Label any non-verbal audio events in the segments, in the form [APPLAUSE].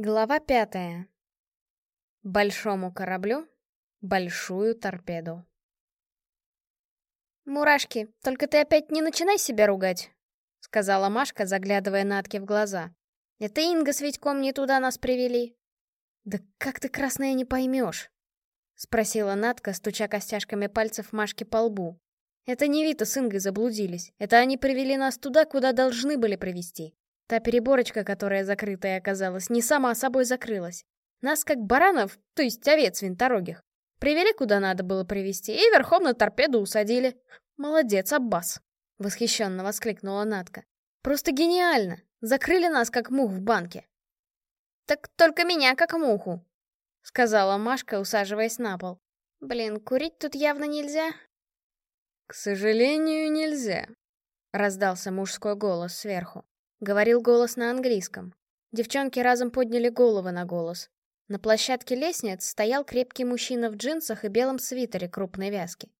Глава пятая. Большому кораблю большую торпеду. «Мурашки, только ты опять не начинай себя ругать», — сказала Машка, заглядывая Натке в глаза. «Это Инга с Витьком не туда нас привели». «Да как ты, красная, не поймешь?» — спросила Натка, стуча костяшками пальцев Машки по лбу. «Это не Вита с Ингой заблудились. Это они привели нас туда, куда должны были привести. Та переборочка, которая закрытая оказалась, не сама собой закрылась. Нас как баранов, то есть овец винторогих, привели куда надо было привести и верхом на торпеду усадили. Молодец, Аббас! Восхищенно воскликнула Натка. Просто гениально! Закрыли нас как мух в банке. Так только меня как муху, сказала Машка, усаживаясь на пол. Блин, курить тут явно нельзя. К сожалению, нельзя, раздался мужской голос сверху. Говорил голос на английском. Девчонки разом подняли головы на голос. На площадке лестниц стоял крепкий мужчина в джинсах и белом свитере крупной вязки.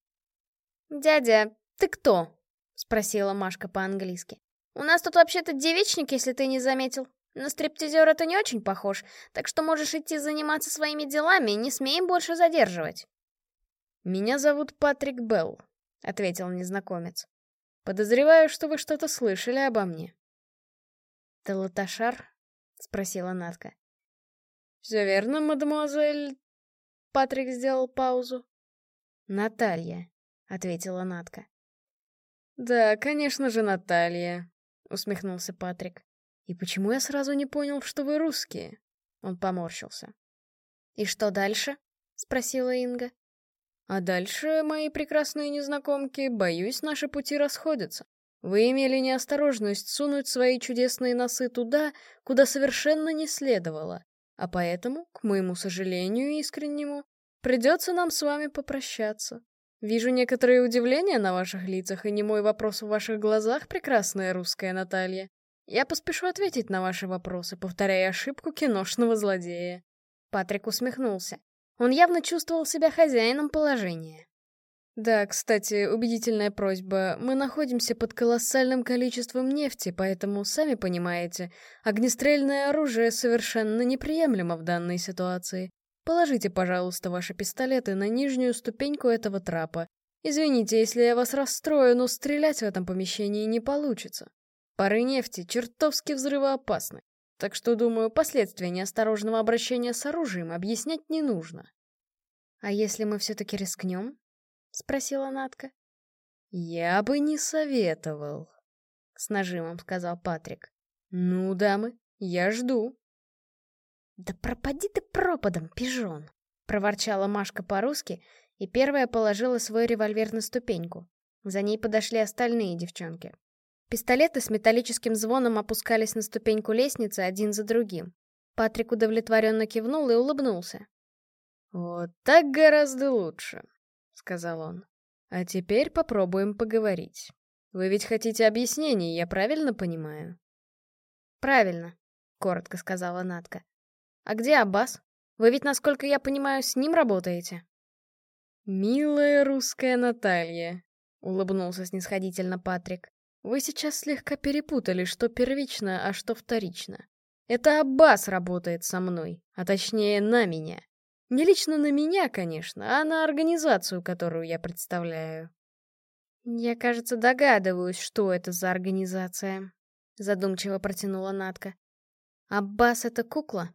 «Дядя, ты кто?» — спросила Машка по-английски. «У нас тут вообще-то девичник, если ты не заметил. На стриптизера ты не очень похож, так что можешь идти заниматься своими делами, не смеем больше задерживать». «Меня зовут Патрик Белл», — ответил незнакомец. «Подозреваю, что вы что-то слышали обо мне». «Ты Латашар?» — спросила Натка. «Все верно, мадемуазель...» Патрик сделал паузу. «Наталья», — ответила Натка. «Да, конечно же, Наталья», — усмехнулся Патрик. «И почему я сразу не понял, что вы русские?» Он поморщился. «И что дальше?» — спросила Инга. «А дальше, мои прекрасные незнакомки, боюсь, наши пути расходятся. Вы имели неосторожность сунуть свои чудесные носы туда, куда совершенно не следовало, а поэтому, к моему сожалению искреннему, придется нам с вами попрощаться. Вижу некоторое удивление на ваших лицах и не мой вопрос в ваших глазах, прекрасная русская Наталья. Я поспешу ответить на ваши вопросы, повторяя ошибку киношного злодея. Патрик усмехнулся. Он явно чувствовал себя хозяином положения. Да, кстати, убедительная просьба. Мы находимся под колоссальным количеством нефти, поэтому, сами понимаете, огнестрельное оружие совершенно неприемлемо в данной ситуации. Положите, пожалуйста, ваши пистолеты на нижнюю ступеньку этого трапа. Извините, если я вас расстрою, но стрелять в этом помещении не получится. Пары нефти чертовски взрывоопасны. Так что, думаю, последствия неосторожного обращения с оружием объяснять не нужно. А если мы все-таки рискнем? — спросила Натка. «Я бы не советовал», — с нажимом сказал Патрик. «Ну, дамы, я жду». «Да пропади ты пропадом, пижон!» — проворчала Машка по-русски, и первая положила свой револьвер на ступеньку. За ней подошли остальные девчонки. Пистолеты с металлическим звоном опускались на ступеньку лестницы один за другим. Патрик удовлетворенно кивнул и улыбнулся. «Вот так гораздо лучше», сказал он. «А теперь попробуем поговорить. Вы ведь хотите объяснений, я правильно понимаю?» «Правильно», — коротко сказала Натка. «А где Аббас? Вы ведь, насколько я понимаю, с ним работаете?» «Милая русская Наталья», — улыбнулся снисходительно Патрик. «Вы сейчас слегка перепутали, что первично, а что вторично. Это Аббас работает со мной, а точнее на меня. Не лично на меня, конечно, а на организацию, которую я представляю. Я, кажется, догадываюсь, что это за организация, задумчиво протянула Натка. Аббас — это кукла?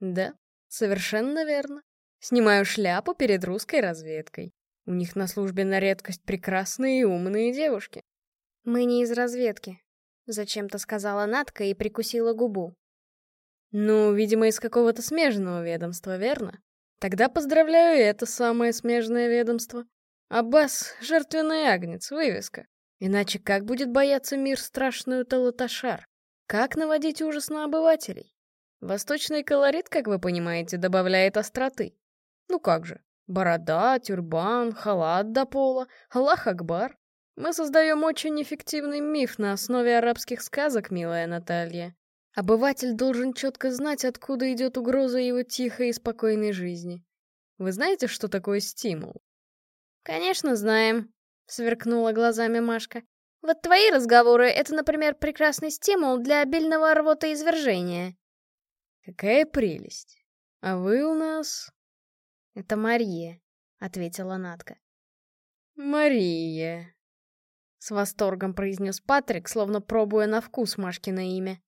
Да, совершенно верно. Снимаю шляпу перед русской разведкой. У них на службе на редкость прекрасные и умные девушки. Мы не из разведки, зачем-то сказала Натка и прикусила губу. Ну, видимо, из какого-то смежного ведомства, верно? Тогда поздравляю это самое смежное ведомство. Аббас — жертвенный агнец, вывеска. Иначе как будет бояться мир страшную Талаташар? Как наводить ужас на обывателей? Восточный колорит, как вы понимаете, добавляет остроты. Ну как же, борода, тюрбан, халат до пола, Аллах Акбар. Мы создаем очень эффективный миф на основе арабских сказок, милая Наталья. Обыватель должен четко знать, откуда идет угроза его тихой и спокойной жизни. Вы знаете, что такое стимул? «Конечно знаем», — сверкнула глазами Машка. «Вот твои разговоры — это, например, прекрасный стимул для обильного рвотоизвержения». Какая прелесть! А вы у нас...» «Это Мария», — ответила Натка. «Мария», — с восторгом произнес Патрик, словно пробуя на вкус Машкино имя.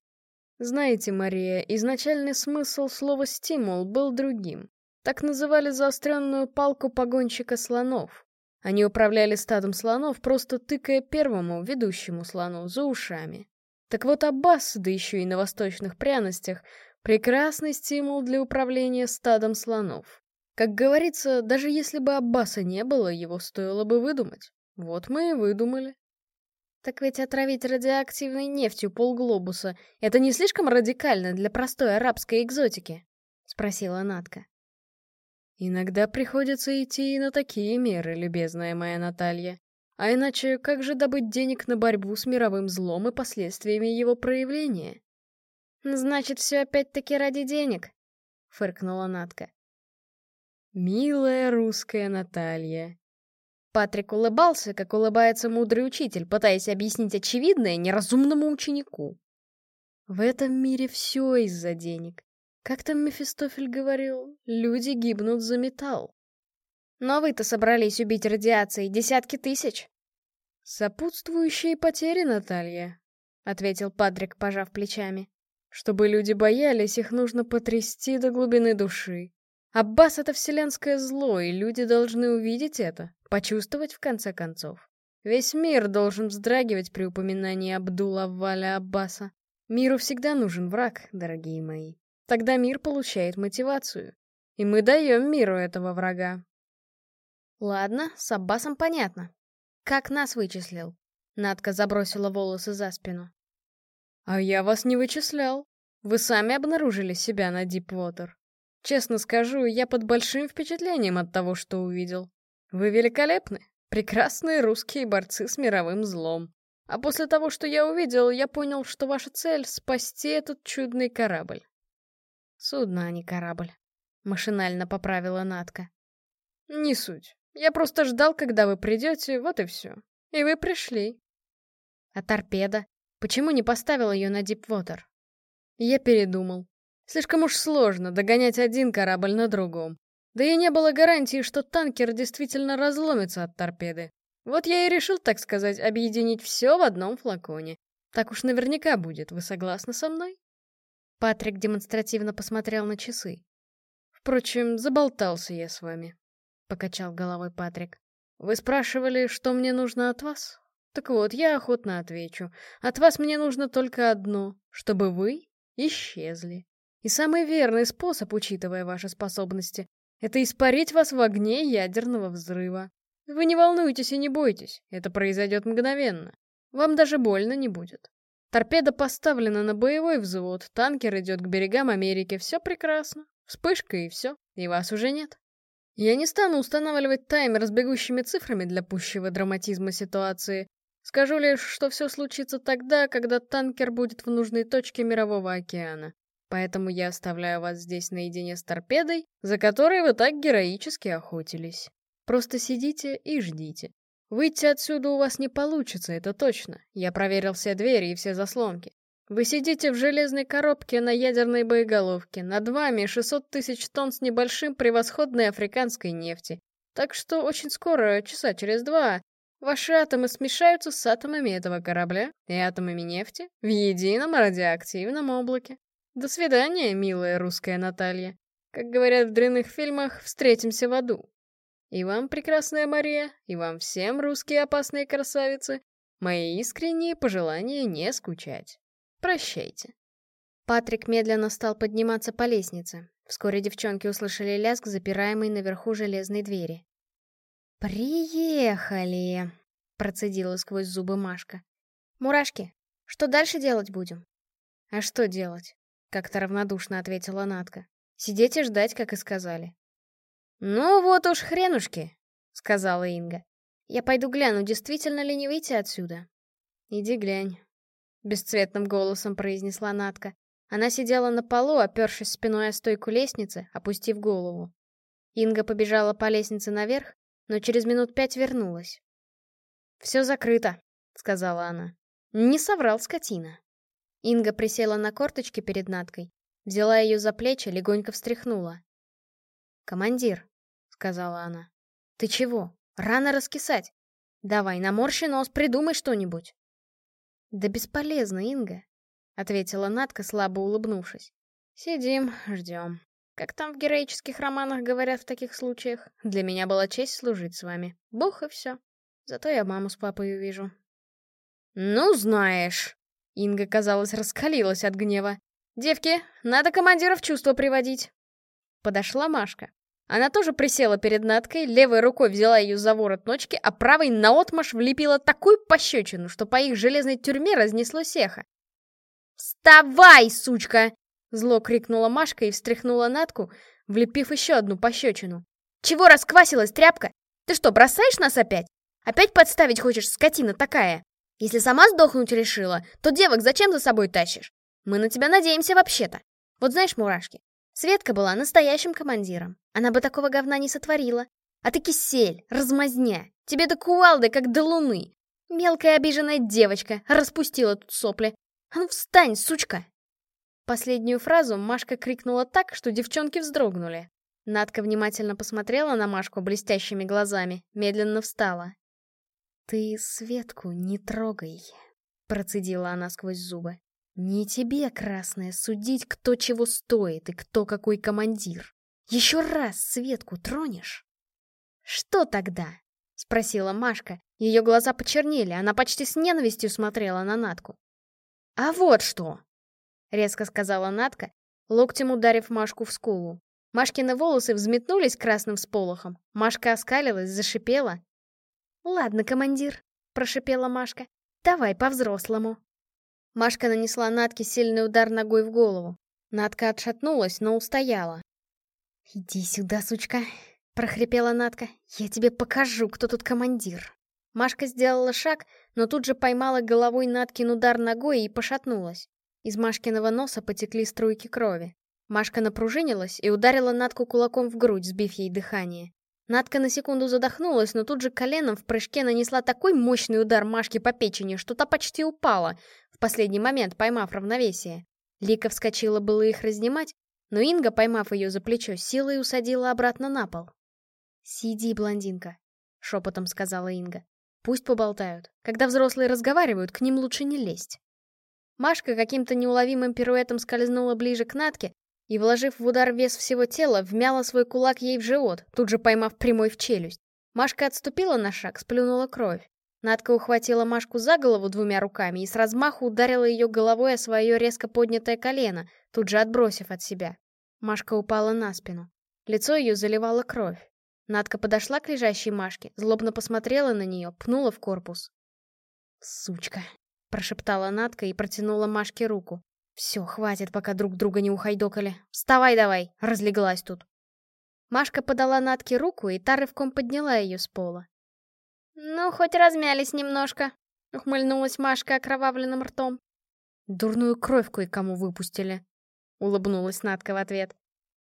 Знаете, Мария, изначальный смысл слова «стимул» был другим. Так называли заостренную палку погонщика слонов. Они управляли стадом слонов, просто тыкая первому, ведущему слону, за ушами. Так вот Аббас, да еще и на восточных пряностях, прекрасный стимул для управления стадом слонов. Как говорится, даже если бы Аббаса не было, его стоило бы выдумать. Вот мы и выдумали. Так ведь отравить радиоактивной нефтью полглобуса — это не слишком радикально для простой арабской экзотики? — спросила Натка. Иногда приходится идти и на такие меры, любезная моя Наталья. А иначе как же добыть денег на борьбу с мировым злом и последствиями его проявления? Значит, все опять-таки ради денег, фыркнула Натка. Милая русская Наталья. Патрик улыбался, как улыбается мудрый учитель, пытаясь объяснить очевидное неразумному ученику. В этом мире все из-за денег. Как там Мефистофель говорил, люди гибнут за металл. Но вы-то собрались убить радиацией десятки тысяч. Сопутствующие потери, Наталья, — ответил Патрик, пожав плечами. Чтобы люди боялись, их нужно потрясти до глубины души. Аббас — это вселенское зло, и люди должны увидеть это, почувствовать в конце концов. Весь мир должен вздрагивать при упоминании Абдула Валя Аббаса. Миру всегда нужен враг, дорогие мои. Тогда мир получает мотивацию. И мы даем миру этого врага. Ладно, с Аббасом понятно. Как нас вычислил? Надка забросила волосы за спину. А я вас не вычислял. Вы сами обнаружили себя на Дипвотер. Честно скажу, я под большим впечатлением от того, что увидел. Вы великолепны. Прекрасные русские борцы с мировым злом. А после того, что я увидел, я понял, что ваша цель — спасти этот чудный корабль. Судно, а не корабль. Машинально поправила Натка. Не суть. Я просто ждал, когда вы придете, вот и все. И вы пришли. А торпеда? Почему не поставил ее на Дипвотер? Я передумал. Слишком уж сложно догонять один корабль на другом. Да и не было гарантии, что танкер действительно разломится от торпеды. Вот я и решил, так сказать, объединить все в одном флаконе. Так уж наверняка будет, вы согласны со мной? Патрик демонстративно посмотрел на часы. «Впрочем, заболтался я с вами», — покачал головой Патрик. «Вы спрашивали, что мне нужно от вас? Так вот, я охотно отвечу. От вас мне нужно только одно, чтобы вы исчезли. И самый верный способ, учитывая ваши способности, это испарить вас в огне ядерного взрыва. Вы не волнуйтесь и не бойтесь, это произойдет мгновенно. Вам даже больно не будет. Торпеда поставлена на боевой взвод, танкер идет к берегам Америки, все прекрасно. Вспышка и все, и вас уже нет. Я не стану устанавливать таймер с бегущими цифрами для пущего драматизма ситуации. Скажу лишь, что все случится тогда, когда танкер будет в нужной точке Мирового океана. Поэтому я оставляю вас здесь наедине с торпедой, за которой вы так героически охотились. Просто сидите и ждите. Выйти отсюда у вас не получится, это точно. Я проверил все двери и все заслонки. Вы сидите в железной коробке на ядерной боеголовке. Над вами 600 тысяч тонн с небольшим превосходной африканской нефти. Так что очень скоро, часа через два, ваши атомы смешаются с атомами этого корабля и атомами нефти в едином радиоактивном облаке. До свидания, милая русская Наталья. Как говорят в дрянных фильмах, встретимся в аду. И вам, прекрасная Мария, и вам всем, русские опасные красавицы, мои искренние пожелания не скучать. Прощайте. Патрик медленно стал подниматься по лестнице. Вскоре девчонки услышали лязг, запираемой наверху железной двери. «Приехали!» — процедила сквозь зубы Машка. «Мурашки, что дальше делать будем?» «А что делать?» — как-то равнодушно ответила Натка. «Сидеть и ждать, как и сказали. «Ну вот уж хренушки», — сказала Инга. «Я пойду гляну, действительно ли не выйти отсюда». «Иди глянь», — бесцветным голосом произнесла Натка. Она сидела на полу, опершись спиной о стойку лестницы, опустив голову. Инга побежала по лестнице наверх, но через минут пять вернулась. «Все закрыто», — сказала она. «Не соврал скотина». Инга присела на корточки перед Наткой. Взяла ее за плечи, легонько встряхнула. «Командир», — сказала она, — «ты чего? Рано раскисать. Давай, наморщи нос, придумай что-нибудь». «Да бесполезно, Инга», — ответила Надка, слабо улыбнувшись. «Сидим, ждем. Как там в героических романах говорят в таких случаях, для меня была честь служить с вами. Бог и все. Зато я маму с папой увижу». «Ну, знаешь!» Инга, казалось, раскалилась от гнева. «Девки, надо командира в чувство приводить!» Подошла Машка. Она тоже присела перед Надкой, левой рукой взяла ее за ворот ночки, а правой наотмашь влепила такую пощечину, что по их железной тюрьме разнесло сеха. «Вставай, сучка!» Зло крикнула Машка и встряхнула Натку, влепив еще одну пощечину. «Чего расквасилась, тряпка? Ты что, бросаешь нас опять? Опять подставить хочешь, скотина такая? Если сама сдохнуть решила, то девок зачем за собой тащишь? Мы на тебя надеемся вообще-то. Вот знаешь, мурашки, Светка была настоящим командиром. Она бы такого говна не сотворила. А ты кисель, размазня. Тебе до кувалды, как до луны. Мелкая обиженная девочка распустила тут сопли. А ну встань, сучка! Последнюю фразу Машка крикнула так, что девчонки вздрогнули. Надка внимательно посмотрела на Машку блестящими глазами, медленно встала. «Ты Светку не трогай», — процедила она сквозь зубы. «Не тебе, красная, судить, кто чего стоит и кто какой командир. Еще раз Светку тронешь?» «Что тогда?» — спросила Машка. Ее глаза почернели, она почти с ненавистью смотрела на Натку. «А вот что!» — резко сказала Натка, локтем ударив Машку в скулу. Машкины волосы взметнулись красным всполохом. Машка оскалилась, зашипела. «Ладно, командир», — прошипела Машка. «Давай по-взрослому». Машка нанесла Натке сильный удар ногой в голову. Натка отшатнулась, но устояла. «Иди сюда, сучка», — прохрипела Натка. «Я тебе покажу, кто тут командир». Машка сделала шаг, но тут же поймала головой Наткин удар ногой и пошатнулась. Из Машкиного носа потекли струйки крови. Машка напружинилась и ударила Натку кулаком в грудь, сбив ей дыхание. Натка на секунду задохнулась, но тут же коленом в прыжке нанесла такой мощный удар Машке по печени, что та почти упала, в последний момент поймав равновесие. Лика вскочила было их разнимать, но Инга, поймав ее за плечо, силой усадила обратно на пол. «Сиди, блондинка», — шепотом сказала Инга. «Пусть поболтают. Когда взрослые разговаривают, к ним лучше не лезть». Машка каким-то неуловимым пируэтом скользнула ближе к Натке и, вложив в удар вес всего тела, вмяла свой кулак ей в живот, тут же поймав прямой в челюсть. Машка отступила на шаг, сплюнула кровь. Надка ухватила Машку за голову двумя руками и с размаху ударила ее головой о свое резко поднятое колено, тут же отбросив от себя. Машка упала на спину. Лицо ее заливало кровь. Надка подошла к лежащей Машке, злобно посмотрела на нее, пнула в корпус. «Сучка!» Прошептала Натка и протянула Машке руку. «Все, хватит, пока друг друга не ухайдокали. Вставай давай, разлеглась тут». Машка подала Натке руку, и та рывком подняла ее с пола. «Ну, хоть размялись немножко», — ухмыльнулась Машка окровавленным ртом. «Дурную кровь кое-кому выпустили», — улыбнулась Натка в ответ.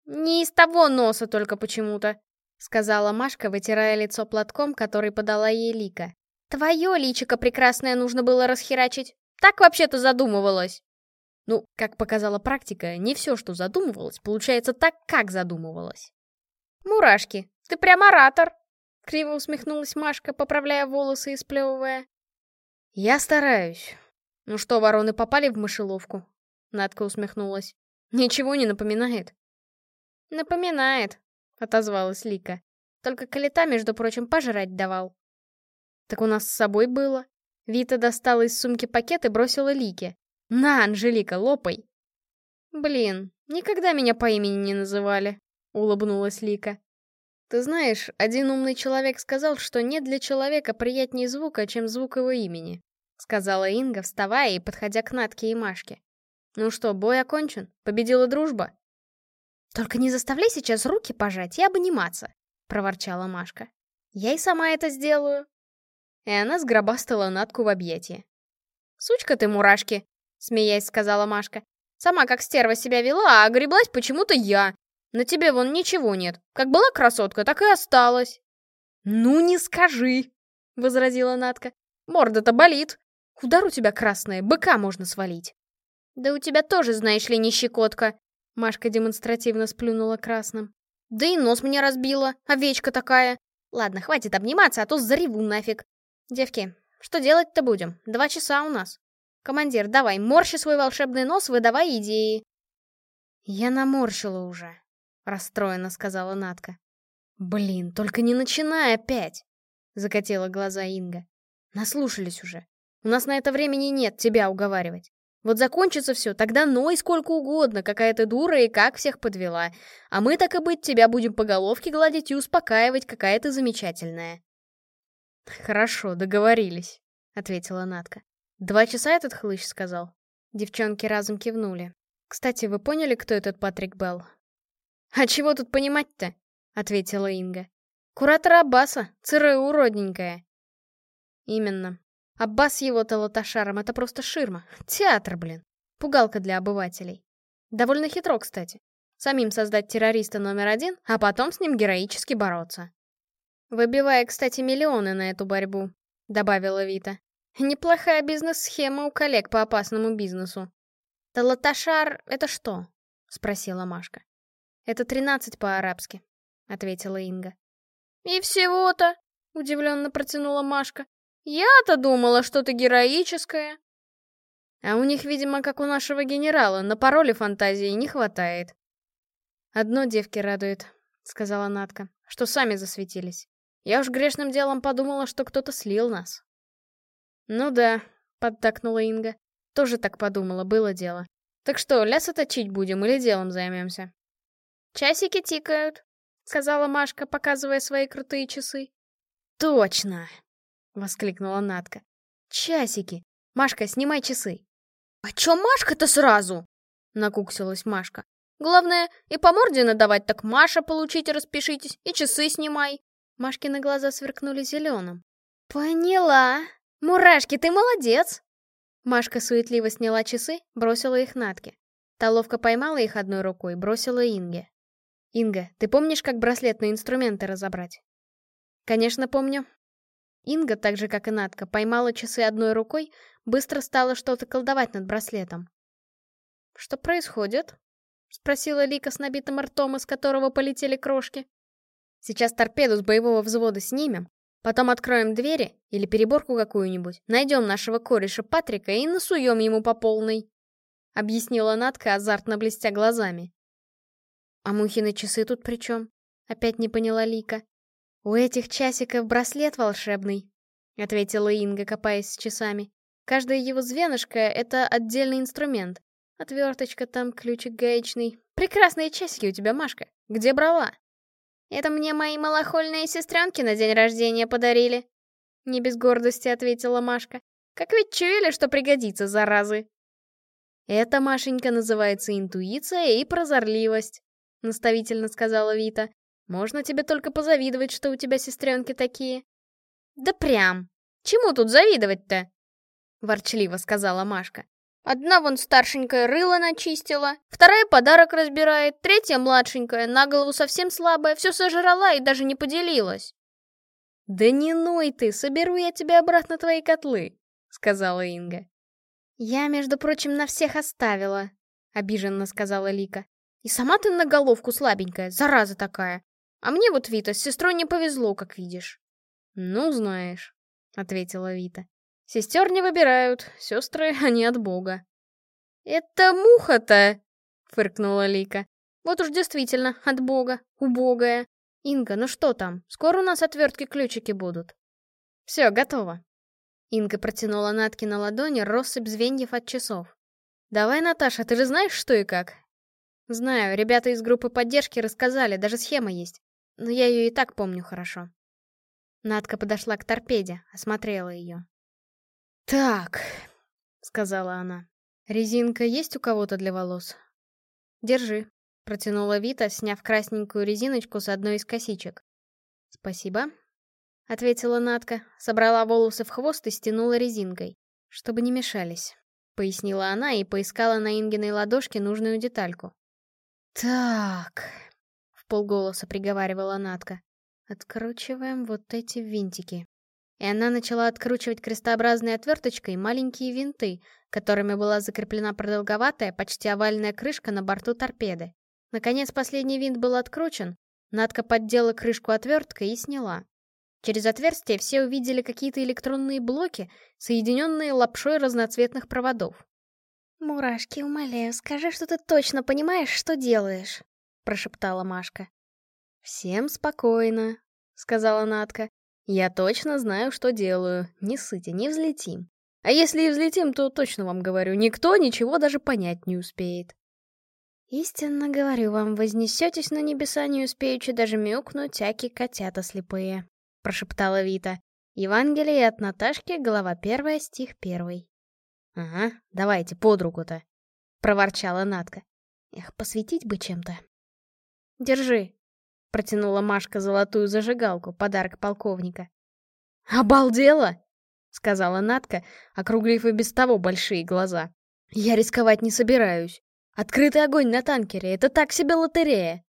«Не из того носа только почему-то», — сказала Машка, вытирая лицо платком, который подала ей Лика. Твое личико прекрасное нужно было расхерачить. Так вообще-то задумывалось. Ну, как показала практика, не все, что задумывалось, получается так, как задумывалось. «Мурашки, ты прям оратор!» — криво усмехнулась Машка, поправляя волосы и сплевывая. «Я стараюсь. Ну что, вороны попали в мышеловку?» Надка усмехнулась. «Ничего не напоминает?» «Напоминает», — отозвалась Лика. «Только Калита, между прочим, пожрать давал». Так у нас с собой было. Вита достала из сумки пакет и бросила Лике. «На, Анжелика, лопай!» «Блин, никогда меня по имени не называли», — улыбнулась Лика. «Ты знаешь, один умный человек сказал, что нет для человека приятнее звука, чем звук его имени», — сказала Инга, вставая и подходя к Натке и Машке. «Ну что, бой окончен? Победила дружба?» «Только не заставляй сейчас руки пожать и обниматься», — проворчала Машка. «Я и сама это сделаю». И она сгробастала Натку в объятия. «Сучка ты, мурашки!» — смеясь сказала Машка. «Сама как стерва себя вела, а греблась почему-то я. На тебе вон ничего нет. Как была красотка, так и осталась». «Ну не скажи!» — возразила Натка. «Морда-то болит. Удар у тебя красная, быка можно свалить». «Да у тебя тоже, знаешь ли, не щекотка!» Машка демонстративно сплюнула красным. Да и нос мне разбила, овечка такая. Ладно, хватит обниматься, а то зареву нафиг. Девки, что делать-то будем? Два часа у нас. Командир, давай, морщи свой волшебный нос, выдавай идеи. Я наморщила уже, расстроенно сказала Натка. Блин, только не начинай опять, закатила глаза Инга. Наслушались уже. У нас на это времени нет тебя уговаривать. Вот закончится все, тогда ной сколько угодно, какая ты дура и как всех подвела. А мы, так и быть, тебя будем по головке гладить и успокаивать, какая ты замечательная. Хорошо, договорились, ответила Натка. Два часа этот хлыщ сказал. Девчонки разом кивнули. Кстати, вы поняли, кто этот Патрик Белл? А чего тут понимать-то? ответила Инга. Куратор Аббаса, ЦРУ родненькая. Именно. Аббас его-то латашаром — это просто ширма. Театр, блин. Пугалка для обывателей. Довольно хитро, кстати. Самим создать террориста номер один, а потом с ним героически бороться. Выбивая, кстати, миллионы на эту борьбу, добавила Вита. Неплохая бизнес-схема у коллег по опасному бизнесу. «Талаташар — это что?» — спросила Машка. «Это тринадцать по-арабски», — ответила Инга. «И всего-то?» — удивленно протянула Машка. Я-то думала, что-то героическое. А у них, видимо, как у нашего генерала, на пароле фантазии не хватает. Одно девки радует, сказала Натка, что сами засветились. Я уж грешным делом подумала, что кто-то слил нас. Ну да, поддакнула Инга. Тоже так подумала, было дело. Так что, ляса точить будем или делом займемся? Часики тикают, сказала Машка, показывая свои крутые часы. Точно, — воскликнула Натка. «Часики! Машка, снимай часы!» «А чё Машка-то сразу?» — накуксилась Машка. «Главное, и по морде надавать, так Маша получите, распишитесь, и часы снимай!» Машкины глаза сверкнули зеленым. «Поняла! Мурашки, ты молодец!» Машка суетливо сняла часы, бросила их Натке. Та ловко поймала их одной рукой, бросила Инге. «Инга, ты помнишь, как браслетные инструменты разобрать?» «Конечно, помню. Инга, так же как и Натка, поймала часы одной рукой, быстро стала что-то колдовать над браслетом. «Что происходит?» — спросила Лика с набитым ртом, из которого полетели крошки. «Сейчас торпеду с боевого взвода снимем, потом откроем двери или переборку какую-нибудь, найдем нашего кореша Патрика и насуем ему по полной», — объяснила Натка, азартно блестя глазами. «А Мухины часы тут при чем?» — опять не поняла Лика. «У этих часиков браслет волшебный», — ответила Инга, копаясь с часами. «Каждая его звенышко — это отдельный инструмент. Отверточка там, ключик гаечный. Прекрасные часики у тебя, Машка. Где брала?» «Это мне мои малохольные сестренки на день рождения подарили», — не без гордости ответила Машка. «Как ведь чуяли, что пригодится, заразы!» «Это, Машенька, называется интуиция и прозорливость», — наставительно сказала Вита. Можно тебе только позавидовать, что у тебя сестренки такие. Да прям. Чему тут завидовать-то? Ворчливо сказала Машка. Одна вон старшенькая рыло начистила, вторая подарок разбирает, третья младшенькая, на голову совсем слабая, все сожрала и даже не поделилась. «Да не ной ты, соберу я тебе обратно твои котлы», — сказала Инга. «Я, между прочим, на всех оставила», — обиженно сказала Лика. «И сама ты на головку слабенькая, зараза такая. А мне вот, Вита, с сестрой не повезло, как видишь. Ну, знаешь, — ответила Вита. Сестер не выбирают, сестры, [LAUGHS] они от Бога. Это муха-то, — фыркнула Лика. Вот уж действительно, от Бога, убогая. Инга, ну что там, скоро у нас отвертки-ключики будут. Все, готово. Инга протянула Натке на ладони россыпь звеньев от часов. «Давай, Наташа, ты же знаешь, что и как?» «Знаю, ребята из группы поддержки рассказали, даже схема есть но я ее и так помню хорошо. Надка подошла к торпеде, осмотрела ее. «Так», — сказала она, — «резинка есть у кого-то для волос?» «Держи», — протянула Вита, сняв красненькую резиночку с одной из косичек. «Спасибо», — ответила Надка, собрала волосы в хвост и стянула резинкой, чтобы не мешались. — пояснила она и поискала на Ингиной ладошке нужную детальку. «Так», полголоса приговаривала Натка. Откручиваем вот эти винтики. И она начала откручивать крестообразной отверточкой маленькие винты, которыми была закреплена продолговатая, почти овальная крышка на борту торпеды. Наконец последний винт был откручен, Надка поддела крышку отверткой и сняла. Через отверстие все увидели какие-то электронные блоки, соединенные лапшой разноцветных проводов. «Мурашки, умоляю, скажи, что ты точно понимаешь, что делаешь», — прошептала Машка. «Всем спокойно», — сказала Натка. «Я точно знаю, что делаю. Не сыте, не взлетим. А если и взлетим, то точно вам говорю, никто ничего даже понять не успеет». «Истинно говорю вам, вознесетесь на небеса, не успеючи даже мяукнуть, аки котята слепые», — прошептала Вита. «Евангелие от Наташки, глава первая, стих первый». «Ага, давайте под руку-то», — проворчала Натка. «Эх, посветить бы чем-то». «Держи», — протянула Машка золотую зажигалку, подарок полковника. «Обалдела!» — сказала Натка, округлив и без того большие глаза. «Я рисковать не собираюсь. Открытый огонь на танкере — это так себе лотерея!»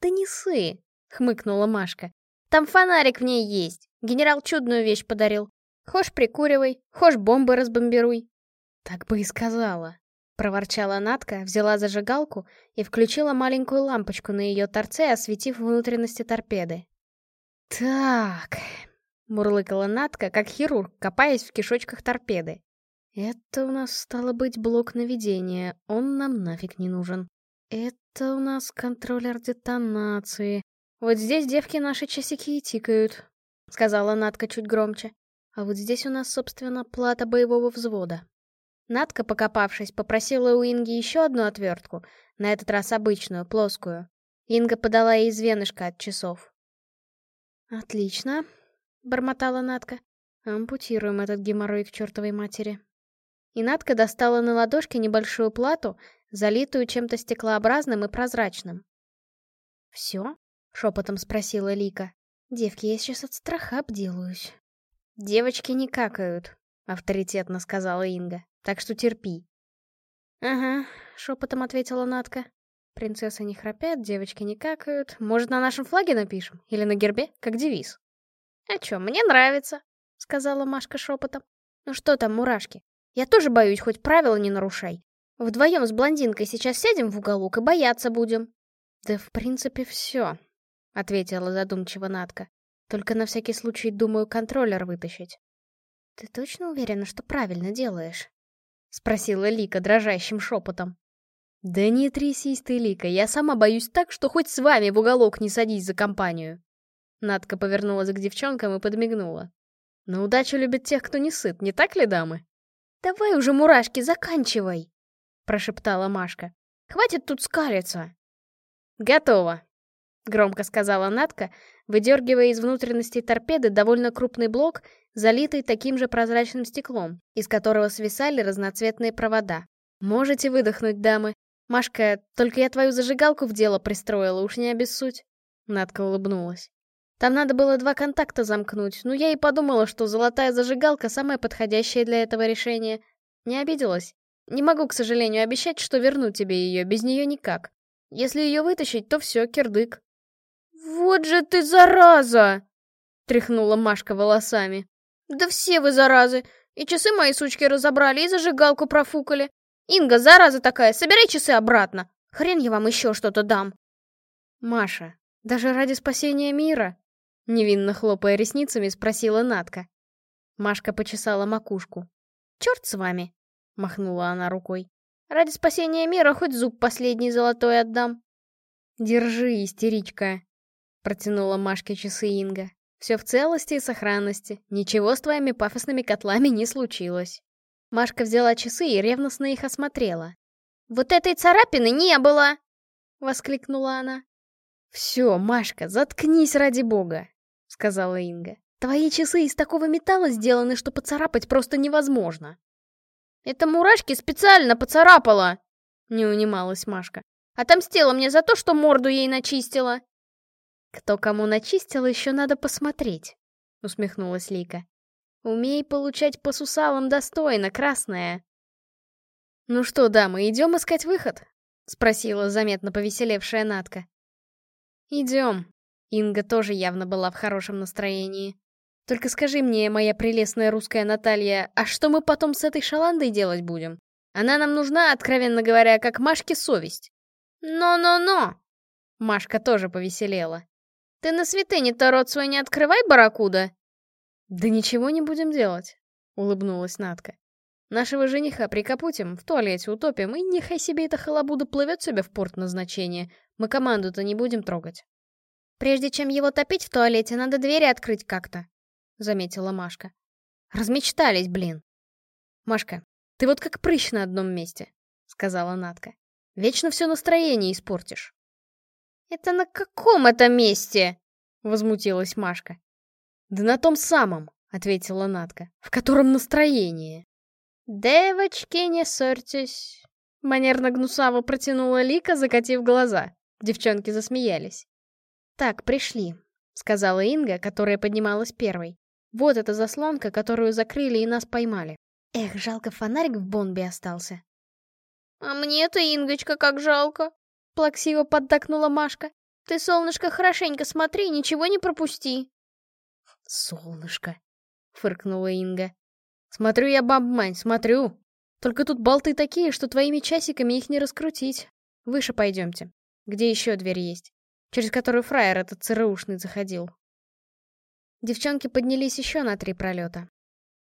«Да не сы!» — хмыкнула Машка. Там фонарик в ней есть. Генерал чудную вещь подарил. Хошь прикуривай, хошь бомбы разбомбируй. Так бы и сказала. Проворчала Натка, взяла зажигалку и включила маленькую лампочку на ее торце, осветив внутренности торпеды. «Так», — мурлыкала Натка, как хирург, копаясь в кишочках торпеды. «Это у нас стало быть блок наведения, он нам нафиг не нужен. Это у нас контроллер детонации, «Вот здесь девки наши часики и тикают», — сказала Натка чуть громче. «А вот здесь у нас, собственно, плата боевого взвода». Натка, покопавшись, попросила у Инги еще одну отвертку, на этот раз обычную, плоскую. Инга подала ей из венышка от часов. «Отлично», — бормотала Натка. «Ампутируем этот геморрой к чертовой матери». И Натка достала на ладошке небольшую плату, залитую чем-то стеклообразным и прозрачным. «Все?» Шепотом спросила Лика. Девки, я сейчас от страха обделаюсь. Девочки не какают, авторитетно сказала Инга. Так что терпи. Ага, шепотом ответила Натка. Принцессы не храпят, девочки не какают. Может, на нашем флаге напишем? Или на гербе, как девиз? А чё, мне нравится, сказала Машка шепотом. Ну что там, мурашки? Я тоже боюсь, хоть правила не нарушай. Вдвоем с блондинкой сейчас сядем в уголок и бояться будем. Да в принципе все, — ответила задумчиво Натка. «Только на всякий случай думаю контроллер вытащить». «Ты точно уверена, что правильно делаешь?» — спросила Лика дрожащим шепотом. «Да не трясись ты, Лика, я сама боюсь так, что хоть с вами в уголок не садись за компанию». Надка повернулась к девчонкам и подмигнула. «На удачу любят тех, кто не сыт, не так ли, дамы?» «Давай уже, мурашки, заканчивай!» — прошептала Машка. «Хватит тут скалиться!» «Готово!» Громко сказала Натка, выдергивая из внутренности торпеды довольно крупный блок, залитый таким же прозрачным стеклом, из которого свисали разноцветные провода. «Можете выдохнуть, дамы. Машка, только я твою зажигалку в дело пристроила, уж не обессудь». Натка улыбнулась. Там надо было два контакта замкнуть, но я и подумала, что золотая зажигалка самая подходящая для этого решения. Не обиделась? Не могу, к сожалению, обещать, что верну тебе ее, без нее никак. Если ее вытащить, то все, кирдык. «Вот же ты зараза!» — тряхнула Машка волосами. «Да все вы заразы! И часы мои сучки разобрали, и зажигалку профукали. Инга, зараза такая, собирай часы обратно. Хрен я вам еще что-то дам». «Маша, даже ради спасения мира?» Невинно хлопая ресницами, спросила Натка. Машка почесала макушку. «Черт с вами!» — махнула она рукой. «Ради спасения мира хоть зуб последний золотой отдам». «Держи, истеричка!» Протянула Машке часы Инга. Все в целости и сохранности. Ничего с твоими пафосными котлами не случилось. Машка взяла часы и ревностно их осмотрела. «Вот этой царапины не было!» — воскликнула она. «Все, Машка, заткнись ради бога!» — сказала Инга. «Твои часы из такого металла сделаны, что поцарапать просто невозможно». «Это мурашки специально поцарапала!» — не унималась Машка. «Отомстила мне за то, что морду ей начистила!» «Кто кому начистил, еще надо посмотреть», — усмехнулась Лика. «Умей получать по сусалам достойно, красная». «Ну что, дамы, идем искать выход?» — спросила заметно повеселевшая Натка. «Идем». Инга тоже явно была в хорошем настроении. Только скажи мне, моя прелестная русская Наталья, а что мы потом с этой шаландой делать будем? Она нам нужна, откровенно говоря, как Машке совесть. Но-но-но! Машка тоже повеселела. Ты на святыне-то рот свой не открывай, барракуда! Да ничего не будем делать, улыбнулась Натка. Нашего жениха прикопутим, в туалете утопим, и нехай себе эта халабуда плывет себе в порт назначения. Мы команду-то не будем трогать. Прежде чем его топить в туалете, надо двери открыть как-то, заметила Машка. Размечтались, блин. Машка, ты вот как прыщ на одном месте, сказала Натка. Вечно все настроение испортишь. Это на каком это месте? Возмутилась Машка. Да на том самом, ответила Натка, в котором настроение. «Девочки, не ссорьтесь!» Манерно гнусаво протянула Лика, закатив глаза. Девчонки засмеялись. «Так, пришли», — сказала Инга, которая поднималась первой. «Вот эта заслонка, которую закрыли и нас поймали. Эх, жалко, фонарик в бомбе остался». «А мне-то, Ингочка, как жалко!» — плаксиво поддакнула Машка. «Ты, солнышко, хорошенько смотри, ничего не пропусти!» «Солнышко!» — фыркнула Инга. «Смотрю я, бабмань, смотрю! Только тут болты такие, что твоими часиками их не раскрутить. Выше пойдемте. Где еще дверь есть?» через которую фраер этот ЦРУшный заходил. Девчонки поднялись еще на три пролета.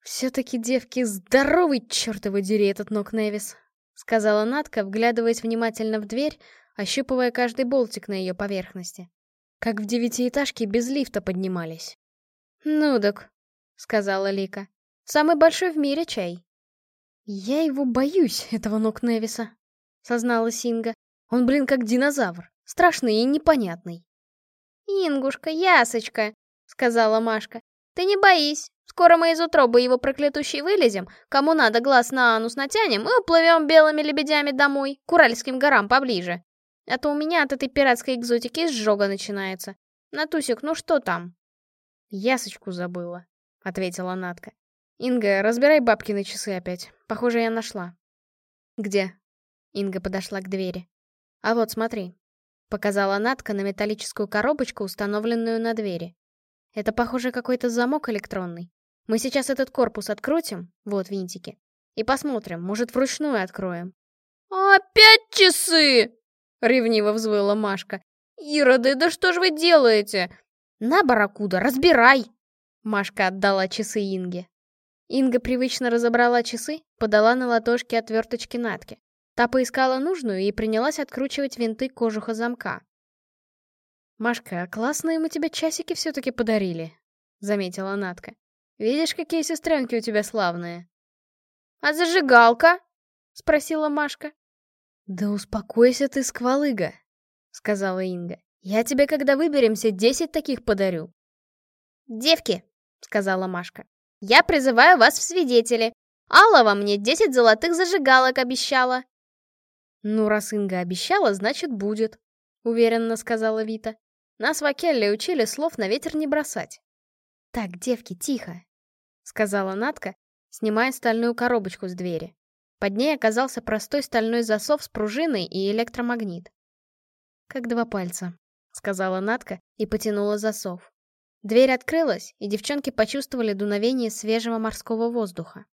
«Все-таки, девки, здоровый, чертовы дери, этот ног Невис!» — сказала Натка, вглядываясь внимательно в дверь, ощупывая каждый болтик на ее поверхности. Как в девятиэтажке без лифта поднимались. «Ну так», — сказала Лика. «Самый большой в мире чай». «Я его боюсь, этого ног Невиса», — сознала Синга. «Он, блин, как динозавр. Страшный и непонятный. «Ингушка, ясочка», — сказала Машка, — «ты не боись. Скоро мы из утробы его проклятущей вылезем, кому надо глаз на анус натянем и уплывем белыми лебедями домой, к Уральским горам поближе. А то у меня от этой пиратской экзотики изжога начинается. Натусик, ну что там?» «Ясочку забыла», — ответила Натка. «Инга, разбирай бабкины часы опять. Похоже, я нашла». «Где?» Инга подошла к двери. «А вот, смотри, Показала Натка на металлическую коробочку, установленную на двери. Это, похоже, какой-то замок электронный. Мы сейчас этот корпус открутим, вот винтики, и посмотрим, может, вручную откроем. «Опять часы!» — ревниво взвыла Машка. «Ироды, да что же вы делаете?» «На, барракуда, разбирай!» Машка отдала часы Инге. Инга привычно разобрала часы, подала на ладошки отверточки Натке. Та поискала нужную и принялась откручивать винты кожуха замка. «Машка, классные мы тебе часики все-таки подарили», — заметила Натка. «Видишь, какие сестренки у тебя славные». «А зажигалка?» — спросила Машка. «Да успокойся ты, сквалыга», — сказала Инга. «Я тебе, когда выберемся, десять таких подарю». «Девки», — сказала Машка, — «я призываю вас в свидетели. Алла вам мне десять золотых зажигалок обещала». «Ну, раз Инга обещала, значит, будет», — уверенно сказала Вита. «Нас в Акелле учили слов на ветер не бросать». «Так, девки, тихо», — сказала Натка, снимая стальную коробочку с двери. Под ней оказался простой стальной засов с пружиной и электромагнит. «Как два пальца», — сказала Натка и потянула засов. Дверь открылась, и девчонки почувствовали дуновение свежего морского воздуха.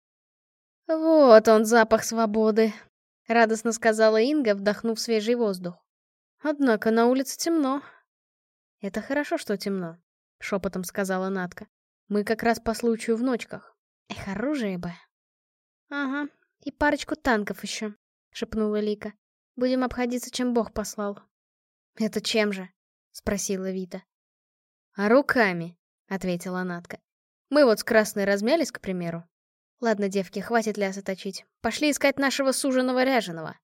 «Вот он, запах свободы», — радостно сказала Инга, вдохнув свежий воздух. «Однако на улице темно». «Это хорошо, что темно», — шепотом сказала Натка. «Мы как раз по случаю в ночках. Эх, оружие бы». «Ага, и парочку танков еще», — шепнула Лика. «Будем обходиться, чем Бог послал». «Это чем же?» — спросила Вита. «А руками», — ответила Натка. «Мы вот с Красной размялись, к примеру, Ладно, девки, хватит ляса точить. Пошли искать нашего суженого ряженого.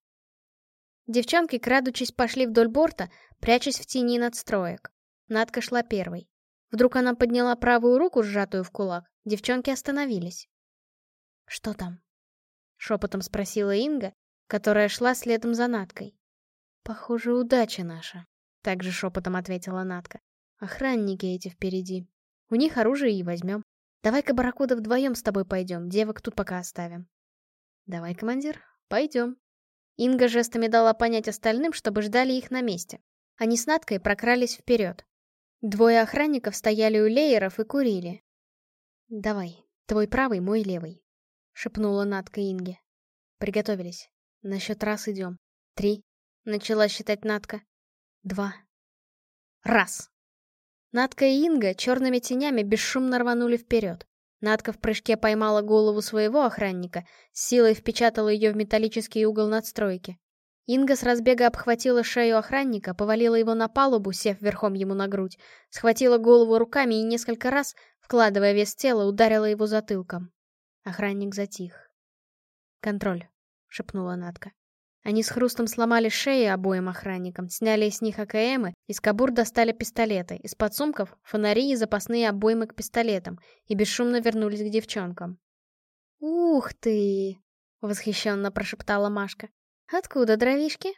Девчонки, крадучись, пошли вдоль борта, прячась в тени надстроек. Надка шла первой. Вдруг она подняла правую руку, сжатую в кулак. Девчонки остановились. «Что там?» — шепотом спросила Инга, которая шла следом за Наткой. «Похоже, удача наша», — также шепотом ответила Натка. «Охранники эти впереди. У них оружие и возьмем». Давай-ка, Барракуда, вдвоем с тобой пойдем, девок тут пока оставим. Давай, командир, пойдем. Инга жестами дала понять остальным, чтобы ждали их на месте. Они с Надкой прокрались вперед. Двое охранников стояли у лееров и курили. «Давай, твой правый, мой левый», — шепнула Натка Инге. «Приготовились. На счет раз идем. Три». Начала считать Натка. Два. Раз. Натка и Инга черными тенями бесшумно рванули вперед. Надка в прыжке поймала голову своего охранника, силой впечатала ее в металлический угол надстройки. Инга с разбега обхватила шею охранника, повалила его на палубу, сев верхом ему на грудь, схватила голову руками и несколько раз, вкладывая вес тела, ударила его затылком. Охранник затих. «Контроль», — шепнула Надка. Они с хрустом сломали шеи обоим охранникам, сняли с них АКМы, из кабур достали пистолеты, из подсумков — фонари и запасные обоймы к пистолетам, и бесшумно вернулись к девчонкам. «Ух ты!» — восхищенно прошептала Машка. «Откуда дровишки?»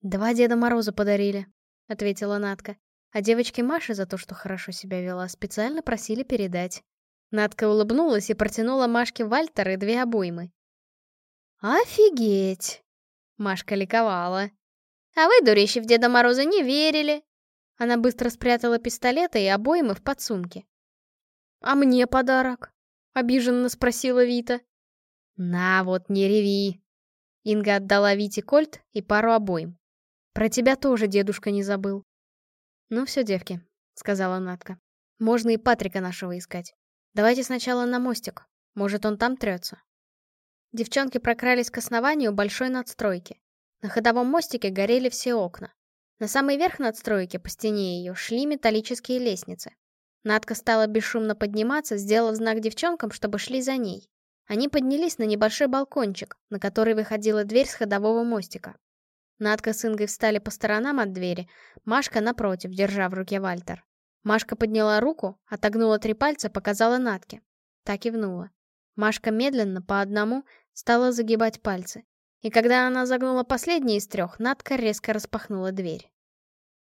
«Два Деда Мороза подарили», — ответила Натка. А девочки Маши за то, что хорошо себя вела, специально просили передать. Надка улыбнулась и протянула Машке Вальтер и две обоймы. «Офигеть!» Машка ликовала. «А вы, дурищи, в Деда Мороза не верили!» Она быстро спрятала пистолеты и обоймы в подсумке. «А мне подарок?» — обиженно спросила Вита. «На, вот не реви!» Инга отдала Вите кольт и пару обоим. «Про тебя тоже дедушка не забыл». «Ну все, девки», — сказала Натка. «Можно и Патрика нашего искать. Давайте сначала на мостик. Может, он там трется». Девчонки прокрались к основанию большой надстройки. На ходовом мостике горели все окна. На самый верх надстройки, по стене ее, шли металлические лестницы. Надка стала бесшумно подниматься, сделав знак девчонкам, чтобы шли за ней. Они поднялись на небольшой балкончик, на который выходила дверь с ходового мостика. Надка с Ингой встали по сторонам от двери, Машка напротив, держа в руке Вальтер. Машка подняла руку, отогнула три пальца, показала Натке. Так и внула. Машка медленно, по одному, стала загибать пальцы. И когда она загнула последний из трех, Надка резко распахнула дверь.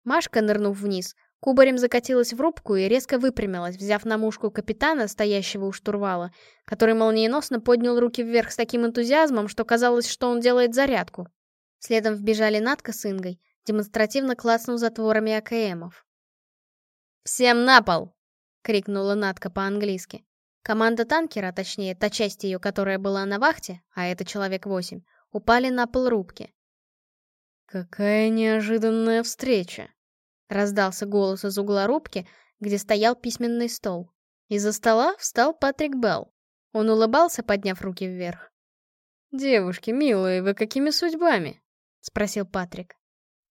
Машка, нырнув вниз, кубарем закатилась в рубку и резко выпрямилась, взяв на мушку капитана, стоящего у штурвала, который молниеносно поднял руки вверх с таким энтузиазмом, что казалось, что он делает зарядку. Следом вбежали Надка с Ингой, демонстративно клацнув затворами АКМов. «Всем на пол!» — крикнула Надка по-английски. Команда танкера, точнее, та часть ее, которая была на вахте, а это человек восемь, упали на пол рубки. «Какая неожиданная встреча!» — раздался голос из угла рубки, где стоял письменный стол. Из-за стола встал Патрик Белл. Он улыбался, подняв руки вверх. «Девушки, милые, вы какими судьбами?» — спросил Патрик.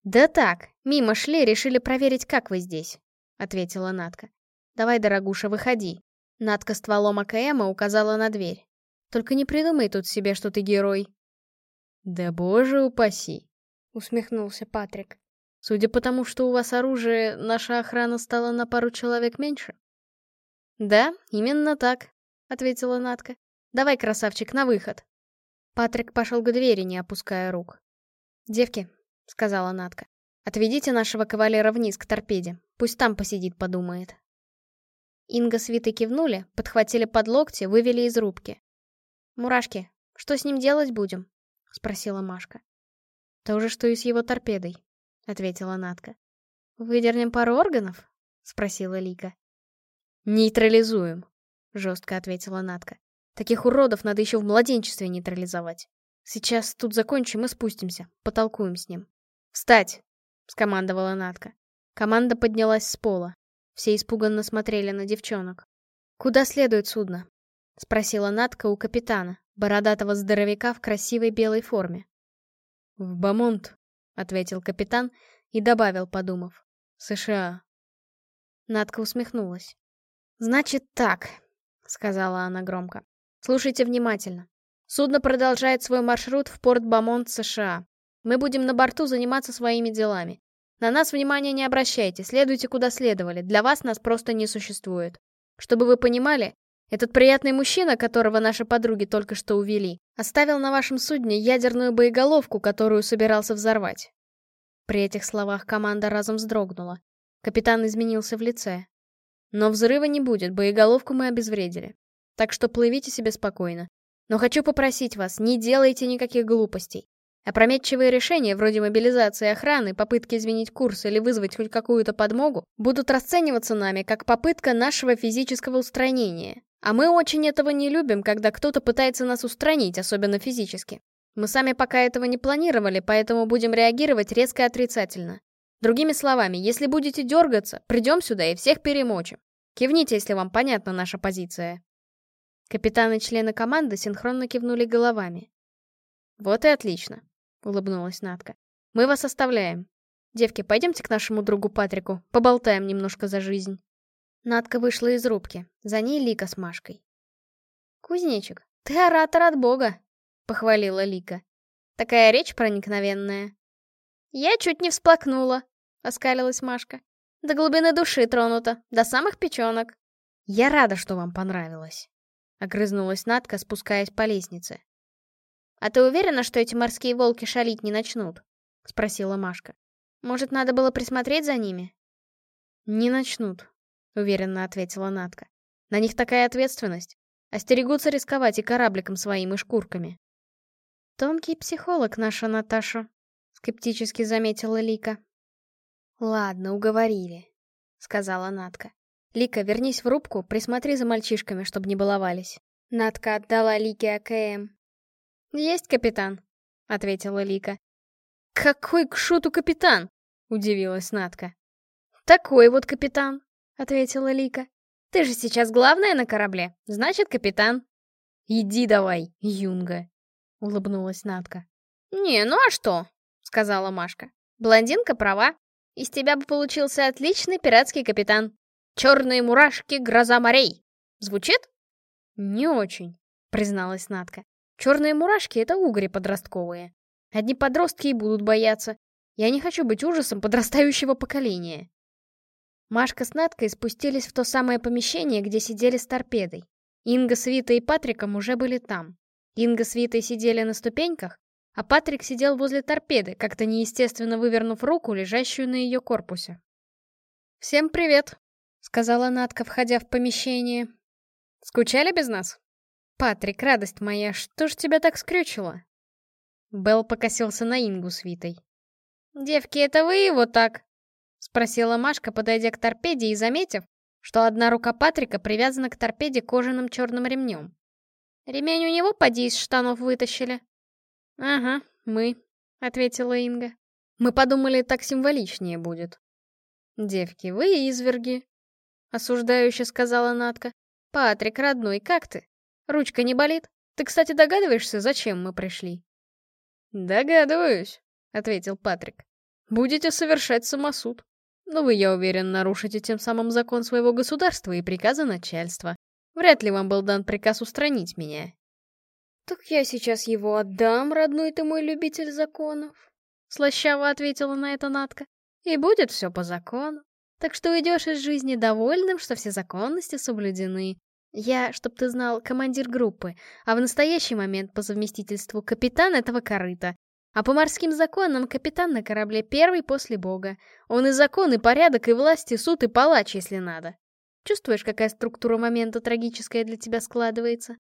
«Да так, мимо шли, решили проверить, как вы здесь», — ответила Натка. «Давай, дорогуша, выходи. Надка стволом АКМа указала на дверь. «Только не придумай тут себе, что ты герой». «Да боже упаси!» — усмехнулся Патрик. «Судя по тому, что у вас оружие, наша охрана стала на пару человек меньше?» «Да, именно так», — ответила Надка. «Давай, красавчик, на выход». Патрик пошел к двери, не опуская рук. «Девки», — сказала Надка, — «отведите нашего кавалера вниз к торпеде. Пусть там посидит, подумает». Инга с Витой кивнули, подхватили под локти, вывели из рубки. «Мурашки, что с ним делать будем?» — спросила Машка. «То же, что и с его торпедой», — ответила Натка. «Выдернем пару органов?» — спросила Лика. «Нейтрализуем», — жестко ответила Натка. «Таких уродов надо еще в младенчестве нейтрализовать. Сейчас тут закончим и спустимся, потолкуем с ним». «Встать!» — скомандовала Натка. Команда поднялась с пола. Все испуганно смотрели на девчонок. «Куда следует судно?» — спросила Натка у капитана, бородатого здоровяка в красивой белой форме. «В Бамонт», — ответил капитан и добавил, подумав. «США». Натка усмехнулась. «Значит так», — сказала она громко. «Слушайте внимательно. Судно продолжает свой маршрут в порт Бамонт, США. Мы будем на борту заниматься своими делами. На нас внимания не обращайте, следуйте куда следовали, для вас нас просто не существует. Чтобы вы понимали, этот приятный мужчина, которого наши подруги только что увели, оставил на вашем судне ядерную боеголовку, которую собирался взорвать. При этих словах команда разом вздрогнула. Капитан изменился в лице. Но взрыва не будет, боеголовку мы обезвредили. Так что плывите себе спокойно. Но хочу попросить вас, не делайте никаких глупостей. Опрометчивые решения, вроде мобилизации охраны, попытки изменить курс или вызвать хоть какую-то подмогу, будут расцениваться нами как попытка нашего физического устранения. А мы очень этого не любим, когда кто-то пытается нас устранить, особенно физически. Мы сами пока этого не планировали, поэтому будем реагировать резко отрицательно. Другими словами, если будете дергаться, придем сюда и всех перемочим. Кивните, если вам понятна наша позиция. Капитаны и члены команды синхронно кивнули головами. «Вот и отлично», — улыбнулась Натка. «Мы вас оставляем. Девки, пойдемте к нашему другу Патрику, поболтаем немножко за жизнь». Натка вышла из рубки, за ней Лика с Машкой. «Кузнечик, ты оратор от бога», — похвалила Лика. «Такая речь проникновенная». «Я чуть не всплакнула», — оскалилась Машка. «До глубины души тронута, до самых печенок». «Я рада, что вам понравилось», — огрызнулась Натка, спускаясь по лестнице. «А ты уверена, что эти морские волки шалить не начнут?» — спросила Машка. «Может, надо было присмотреть за ними?» «Не начнут», — уверенно ответила Натка. «На них такая ответственность. Остерегутся рисковать и корабликом своим, и шкурками». «Тонкий психолог наша Наташа», — скептически заметила Лика. «Ладно, уговорили», — сказала Натка. «Лика, вернись в рубку, присмотри за мальчишками, чтобы не баловались». Натка отдала Лике АКМ. «Есть капитан», — ответила Лика. «Какой к шуту капитан?» — удивилась Натка. «Такой вот капитан», — ответила Лика. «Ты же сейчас главная на корабле, значит, капитан». «Иди давай, Юнга», — улыбнулась Натка. «Не, ну а что?» — сказала Машка. «Блондинка права. Из тебя бы получился отличный пиратский капитан. Черные мурашки, гроза морей. Звучит?» «Не очень», — призналась Натка. Черные мурашки — это угри подростковые. Одни подростки и будут бояться. Я не хочу быть ужасом подрастающего поколения. Машка с Наткой спустились в то самое помещение, где сидели с торпедой. Инга с Витой и Патриком уже были там. Инга с Витой сидели на ступеньках, а Патрик сидел возле торпеды, как-то неестественно вывернув руку, лежащую на ее корпусе. «Всем привет», — сказала Натка, входя в помещение. «Скучали без нас?» «Патрик, радость моя, что ж тебя так скрючило?» Белл покосился на Ингу с Витой. «Девки, это вы его так?» — спросила Машка, подойдя к торпеде и заметив, что одна рука Патрика привязана к торпеде кожаным черным ремнем. «Ремень у него, поди, из штанов вытащили?» «Ага, мы», — ответила Инга. «Мы подумали, так символичнее будет». «Девки, вы изверги», — осуждающе сказала Натка. «Патрик, родной, как ты?» Ручка не болит? Ты, кстати, догадываешься, зачем мы пришли?» «Догадываюсь», — ответил Патрик. «Будете совершать самосуд. Но вы, я уверен, нарушите тем самым закон своего государства и приказа начальства. Вряд ли вам был дан приказ устранить меня». «Так я сейчас его отдам, родной ты мой любитель законов», — слащаво ответила на это Натка. «И будет все по закону. Так что уйдешь из жизни довольным, что все законности соблюдены, я, чтоб ты знал, командир группы, а в настоящий момент по совместительству капитан этого корыта. А по морским законам капитан на корабле первый после бога. Он и закон, и порядок, и власть, и суд, и палач, если надо. Чувствуешь, какая структура момента трагическая для тебя складывается?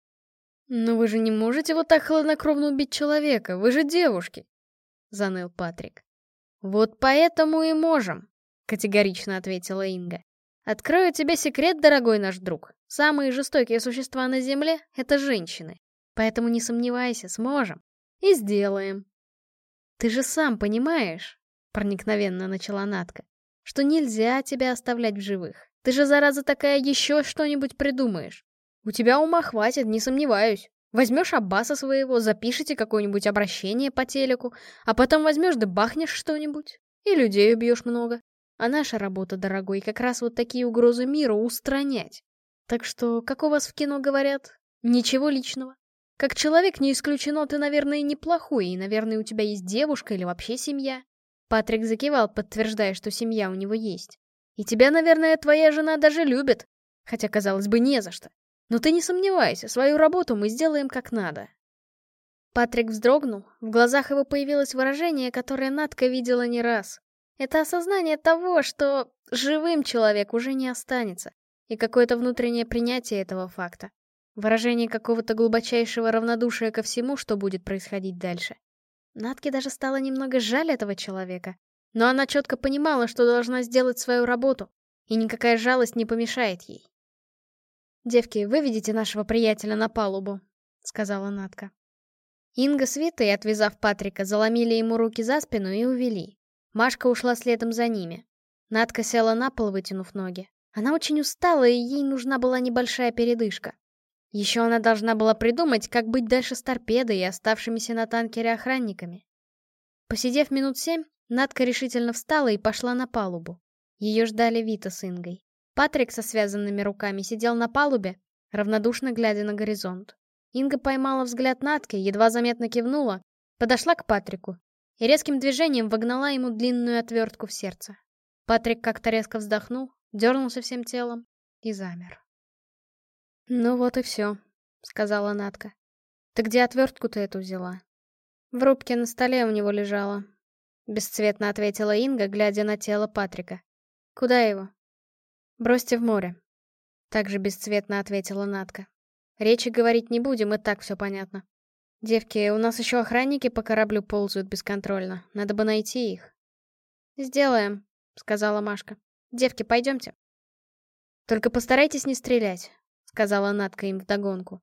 Но вы же не можете вот так хладнокровно убить человека, вы же девушки, заныл Патрик. Вот поэтому и можем, категорично ответила Инга. Открою тебе секрет, дорогой наш друг. Самые жестокие существа на Земле — это женщины. Поэтому не сомневайся, сможем. И сделаем. Ты же сам понимаешь, проникновенно начала Натка, что нельзя тебя оставлять в живых. Ты же, зараза такая, еще что-нибудь придумаешь. У тебя ума хватит, не сомневаюсь. Возьмешь Аббаса своего, запишите какое-нибудь обращение по телеку, а потом возьмешь да бахнешь что-нибудь. И людей убьешь много. А наша работа, дорогой, как раз вот такие угрозы миру устранять. Так что, как у вас в кино говорят, ничего личного. Как человек не исключено, ты, наверное, неплохой, и, наверное, у тебя есть девушка или вообще семья. Патрик закивал, подтверждая, что семья у него есть. И тебя, наверное, твоя жена даже любит. Хотя, казалось бы, не за что. Но ты не сомневайся, свою работу мы сделаем как надо. Патрик вздрогнул, в глазах его появилось выражение, которое Надка видела не раз. Это осознание того, что живым человек уже не останется, и какое-то внутреннее принятие этого факта. Выражение какого-то глубочайшего равнодушия ко всему, что будет происходить дальше. Натке даже стало немного жаль этого человека, но она четко понимала, что должна сделать свою работу, и никакая жалость не помешает ей. «Девки, выведите нашего приятеля на палубу», — сказала Натка. Инга с Витой, отвязав Патрика, заломили ему руки за спину и увели. Машка ушла следом за ними. Натка села на пол, вытянув ноги. Она очень устала, и ей нужна была небольшая передышка. Еще она должна была придумать, как быть дальше с торпедой и оставшимися на танкере охранниками. Посидев минут семь, Натка решительно встала и пошла на палубу. Ее ждали Вита с Ингой. Патрик со связанными руками сидел на палубе, равнодушно глядя на горизонт. Инга поймала взгляд Натки, едва заметно кивнула, подошла к Патрику и резким движением вогнала ему длинную отвертку в сердце. Патрик как-то резко вздохнул, дернулся всем телом и замер. «Ну вот и все», — сказала Натка. «Ты где отвертку-то эту взяла?» «В рубке на столе у него лежала», — бесцветно ответила Инга, глядя на тело Патрика. «Куда его?» «Бросьте в море», — также бесцветно ответила Натка. «Речи говорить не будем, и так все понятно. Девки, у нас еще охранники по кораблю ползают бесконтрольно. Надо бы найти их». «Сделаем», — сказала Машка. «Девки, пойдемте». «Только постарайтесь не стрелять», — сказала Натка им вдогонку.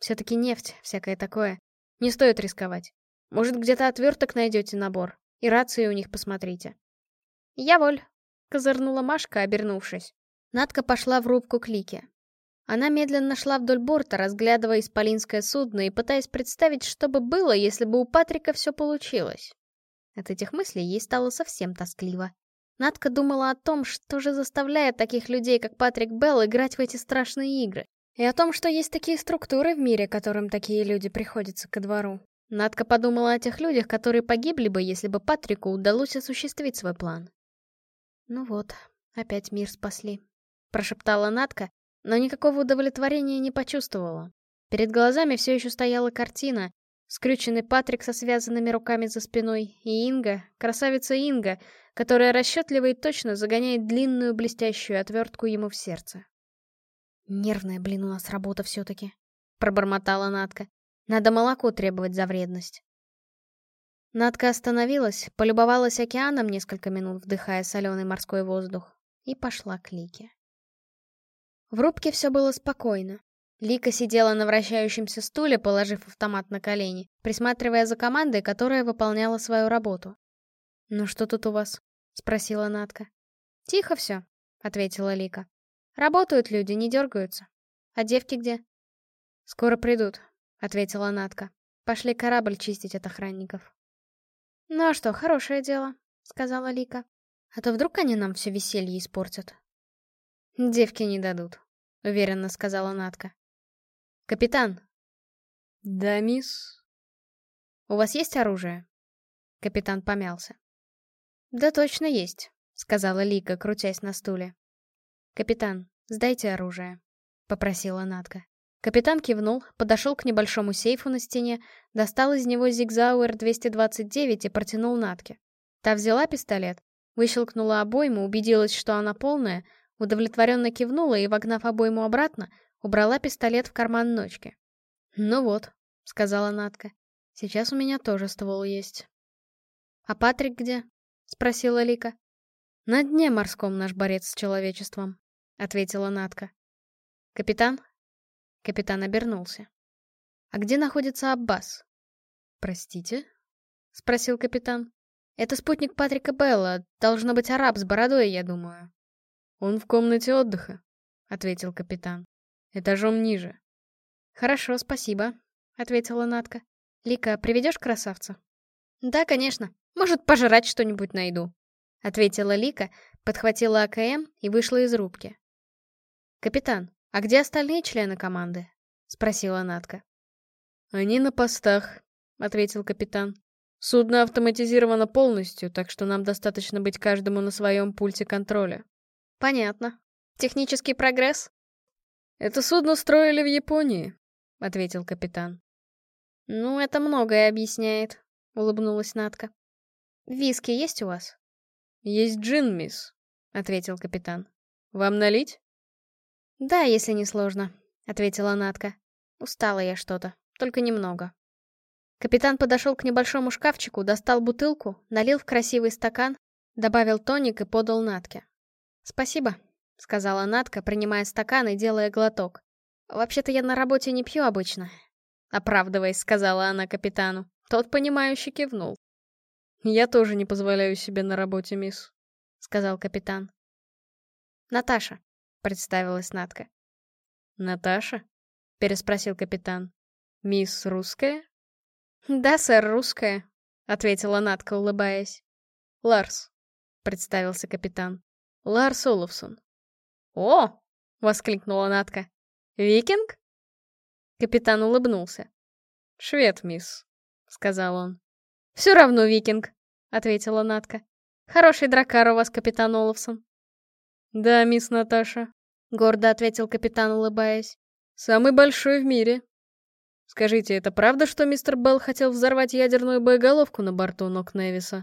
«Все-таки нефть, всякое такое. Не стоит рисковать. Может, где-то отверток найдете набор, и рации у них посмотрите». «Я воль», — козырнула Машка, обернувшись. Надка пошла в рубку Клики. Она медленно шла вдоль борта, разглядывая исполинское судно и пытаясь представить, что бы было, если бы у Патрика все получилось. От этих мыслей ей стало совсем тоскливо. Надка думала о том, что же заставляет таких людей, как Патрик Белл, играть в эти страшные игры. И о том, что есть такие структуры в мире, которым такие люди приходятся ко двору. Надка подумала о тех людях, которые погибли бы, если бы Патрику удалось осуществить свой план. Ну вот, опять мир спасли. Прошептала Натка, но никакого удовлетворения не почувствовала. Перед глазами все еще стояла картина. Скрюченный Патрик со связанными руками за спиной, и Инга, красавица Инга, которая расчетливо и точно загоняет длинную блестящую отвертку ему в сердце. «Нервная, блин, у нас работа все-таки», — пробормотала Натка. «Надо молоко требовать за вредность». Надка остановилась, полюбовалась океаном несколько минут, вдыхая соленый морской воздух, и пошла к Лике. В рубке все было спокойно. Лика сидела на вращающемся стуле, положив автомат на колени, присматривая за командой, которая выполняла свою работу. «Ну что тут у вас?» — спросила Натка. «Тихо все», — ответила Лика. «Работают люди, не дергаются. А девки где?» «Скоро придут», — ответила Натка. «Пошли корабль чистить от охранников». «Ну а что, хорошее дело», — сказала Лика. «А то вдруг они нам все веселье испортят». «Девки не дадут», — уверенно сказала Натка. «Капитан!» «Да, мисс?» «У вас есть оружие?» Капитан помялся. «Да точно есть», — сказала Лика, крутясь на стуле. «Капитан, сдайте оружие», — попросила Натка. Капитан кивнул, подошел к небольшому сейфу на стене, достал из него Зигзауэр 229 и протянул Натке. Та взяла пистолет, выщелкнула обойму, убедилась, что она полная, Удовлетворенно кивнула и, вогнав обойму обратно, убрала пистолет в карман ночки. «Ну вот», — сказала Натка, — «сейчас у меня тоже ствол есть». «А Патрик где?» — спросила Лика. «На дне морском наш борец с человечеством», — ответила Натка. «Капитан?» Капитан обернулся. «А где находится Аббас?» «Простите?» — спросил капитан. «Это спутник Патрика Белла, должно быть араб с бородой, я думаю». «Он в комнате отдыха», — ответил капитан. «Этажом ниже». «Хорошо, спасибо», — ответила Натка. «Лика, приведешь красавца?» «Да, конечно. Может, пожрать что-нибудь найду», — ответила Лика, подхватила АКМ и вышла из рубки. «Капитан, а где остальные члены команды?» — спросила Натка. «Они на постах», — ответил капитан. «Судно автоматизировано полностью, так что нам достаточно быть каждому на своем пульте контроля. Понятно. Технический прогресс? Это судно строили в Японии, ответил капитан. Ну, это многое объясняет, улыбнулась Натка. Виски есть у вас? Есть джин, мисс, ответил капитан. Вам налить? Да, если не сложно, ответила Натка. Устала я что-то, только немного. Капитан подошел к небольшому шкафчику, достал бутылку, налил в красивый стакан, добавил тоник и подал Натке. «Спасибо», — сказала Натка, принимая стакан и делая глоток. вообще-то я на работе не пью обычно», — оправдываясь, сказала она капитану. Тот, понимающе кивнул. «Я тоже не позволяю себе на работе, мисс», — сказал капитан. «Наташа», — представилась Натка. «Наташа?» — переспросил капитан. «Мисс русская?» «Да, сэр, русская», — ответила Натка, улыбаясь. «Ларс», — представился капитан. «Ларс Олафсон». «О!» — воскликнула Натка. «Викинг?» Капитан улыбнулся. «Швед, мисс», — сказал он. «Все равно викинг», — ответила Натка. «Хороший дракар у вас, капитан Олафсон». «Да, мисс Наташа», — гордо ответил капитан, улыбаясь. «Самый большой в мире». «Скажите, это правда, что мистер Белл хотел взорвать ядерную боеголовку на борту Нок Невиса?»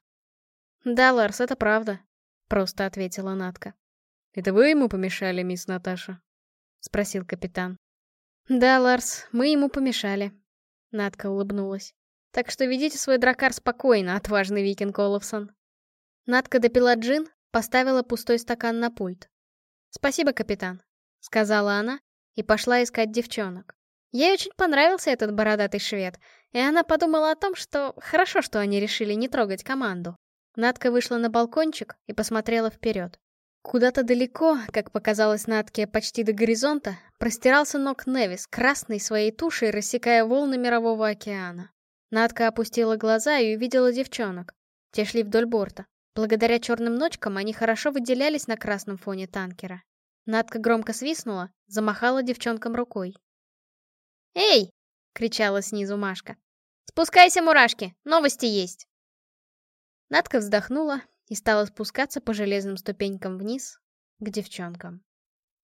«Да, Ларс, это правда», — просто ответила Натка. «Это вы ему помешали, мисс Наташа?» — спросил капитан. «Да, Ларс, мы ему помешали», — Натка улыбнулась. «Так что ведите свой дракар спокойно, отважный викинг Олафсон». Натка допила джин, поставила пустой стакан на пульт. «Спасибо, капитан», — сказала она и пошла искать девчонок. Ей очень понравился этот бородатый швед, и она подумала о том, что хорошо, что они решили не трогать команду. Надка вышла на балкончик и посмотрела вперед. Куда-то далеко, как показалось Натке, почти до горизонта, простирался ног Невис, красный своей тушей, рассекая волны Мирового океана. Натка опустила глаза и увидела девчонок. Те шли вдоль борта. Благодаря черным ночкам они хорошо выделялись на красном фоне танкера. Натка громко свистнула, замахала девчонкам рукой. «Эй!» — кричала снизу Машка. «Спускайся, мурашки! Новости есть!» Надка вздохнула и стала спускаться по железным ступенькам вниз к девчонкам.